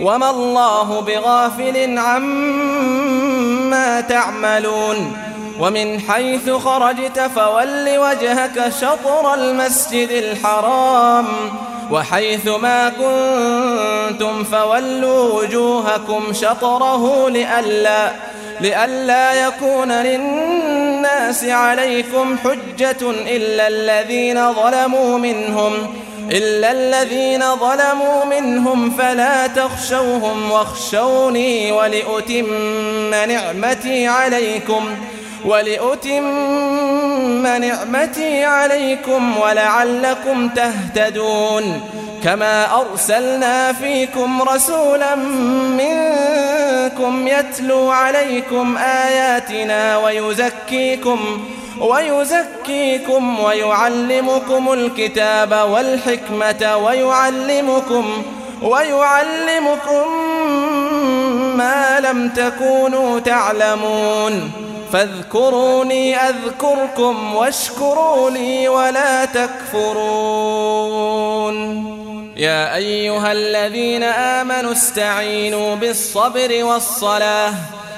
وما الله بغافل عما تعملون. ومن حيث خرجت فول وجهك شطر المسجد الحرام. وحيث ما كنتم فولوا وجوهكم شطره لئلا لئلا يكون للناس عليكم حجة إلا الذين ظلموا منهم. إلا الذين ظلموا منهم فلا تخشوهم واخشوني ولأتم نعمتي عليكم ولأتم نعمتي عليكم ولعلكم تهتدون كما أرسلنا فيكم رسولا منكم يتلو عليكم آياتنا ويزكيكم ويزكيكم ويعلمكم الكتاب والحكمة ويعلمكم ويعلمكم ما لم تكونوا تعلمون فاذكروني أذكركم واشكروا لي ولا تكفرون يا أيها الذين آمنوا استعينوا بالصبر والصلاة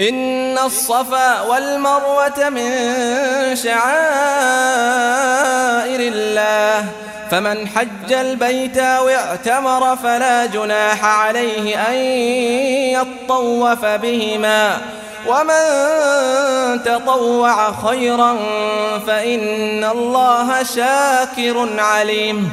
إن الصفا والمروة من شعائر الله. فمن حج البيت أو اعتمر فلا جناح عليه أن يطوف بهما. ومن تطوع خيرا فإن الله شاكر عليم.